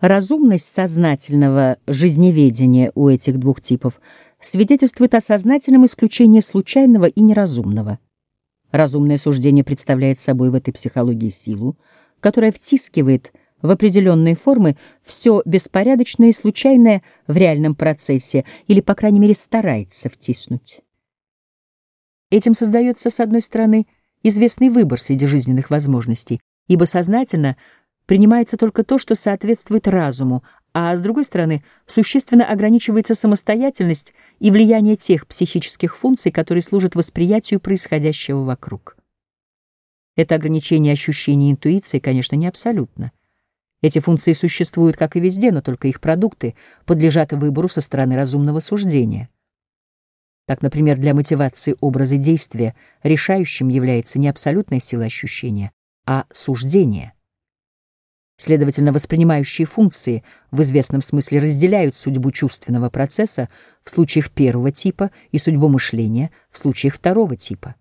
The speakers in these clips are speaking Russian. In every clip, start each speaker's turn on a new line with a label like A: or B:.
A: Разумность сознательного жизневедения у этих двух типов свидетельствует о сознательном исключении случайного и неразумного. Разумное суждение представляет собой в этой психологии силу, которая втискивает в определенные формы все беспорядочное и случайное в реальном процессе, или, по крайней мере, старается втиснуть. Этим создается, с одной стороны, известный выбор среди жизненных возможностей, ибо сознательно принимается только то, что соответствует разуму, а с другой стороны, существенно ограничивается самостоятельность и влияние тех психических функций, которые служат восприятию происходящего вокруг. Это ограничение ощущений интуиции, конечно, не абсолютно. Эти функции существуют, как и везде, но только их продукты подлежат выбору со стороны разумного суждения. Так, например, для мотивации образа действия решающим является не абсолютная сила ощущения, а суждение. Следовательно, воспринимающие функции в известном смысле разделяют судьбу чувственного процесса в случаях первого типа и судьбу мышления в случаях второго типа.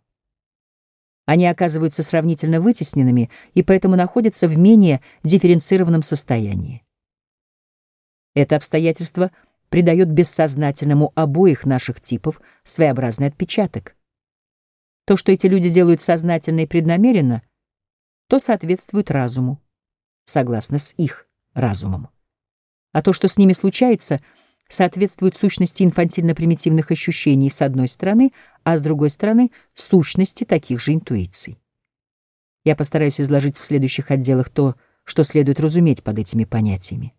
A: Они оказываются сравнительно вытесненными и поэтому находятся в менее дифференцированном состоянии. Это обстоятельство придает бессознательному обоих наших типов своеобразный отпечаток. То, что эти люди делают сознательно и преднамеренно, то соответствует разуму, согласно с их разумом. А то, что с ними случается — соответствует сущности инфантильно-примитивных ощущений с одной стороны, а с другой стороны — сущности таких же интуиций. Я постараюсь изложить в следующих отделах то, что следует разуметь под этими понятиями.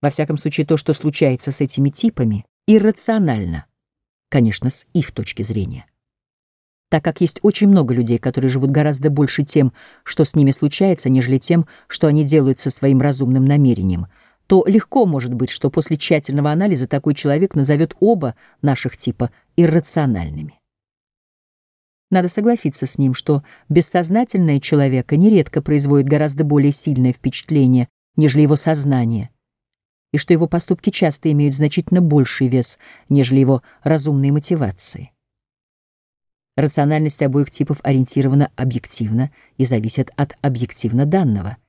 A: Во всяком случае, то, что случается с этими типами, иррационально, конечно, с их точки зрения. Так как есть очень много людей, которые живут гораздо больше тем, что с ними случается, нежели тем, что они делают со своим разумным намерением — то легко может быть, что после тщательного анализа такой человек назовет оба наших типа иррациональными. Надо согласиться с ним, что бессознательное человека нередко производит гораздо более сильное впечатление, нежели его сознание, и что его поступки часто имеют значительно больший вес, нежели его разумные мотивации. Рациональность обоих типов ориентирована объективно и зависит от объективно данного —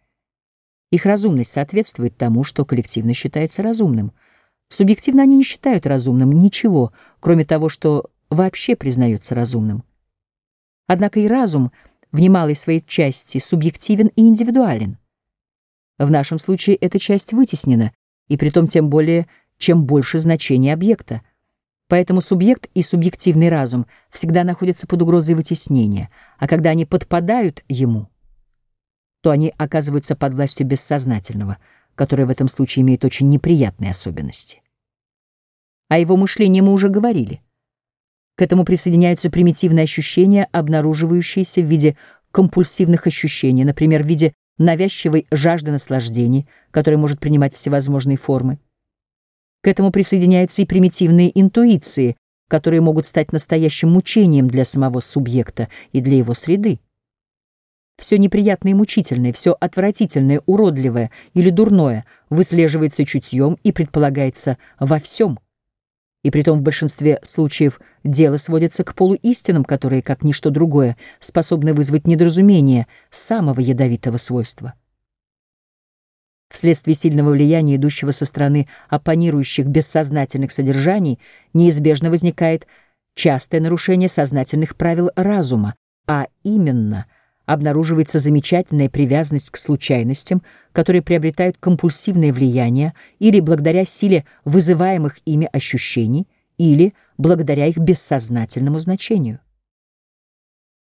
A: их разумность соответствует тому, что коллективно считается разумным. Субъективно они не считают разумным ничего, кроме того, что вообще признается разумным. Однако и разум в немалой своей части субъективен и индивидуален. В нашем случае эта часть вытеснена, и притом тем более, чем больше значение объекта. Поэтому субъект и субъективный разум всегда находятся под угрозой вытеснения, а когда они подпадают ему — то они оказываются под властью бессознательного, которое в этом случае имеет очень неприятные особенности. О его мышлении мы уже говорили. К этому присоединяются примитивные ощущения, обнаруживающиеся в виде компульсивных ощущений, например, в виде навязчивой жажды наслаждений, которая может принимать всевозможные формы. К этому присоединяются и примитивные интуиции, которые могут стать настоящим мучением для самого субъекта и для его среды все неприятное и мучительное, все отвратительное, уродливое или дурное выслеживается чутьем и предполагается во всем. И притом в большинстве случаев дело сводится к полуистинам, которые, как ничто другое, способны вызвать недоразумение самого ядовитого свойства. Вследствие сильного влияния, идущего со стороны оппонирующих бессознательных содержаний, неизбежно возникает частое нарушение сознательных правил разума, а именно — обнаруживается замечательная привязанность к случайностям, которые приобретают компульсивное влияние или благодаря силе вызываемых ими ощущений, или благодаря их бессознательному значению.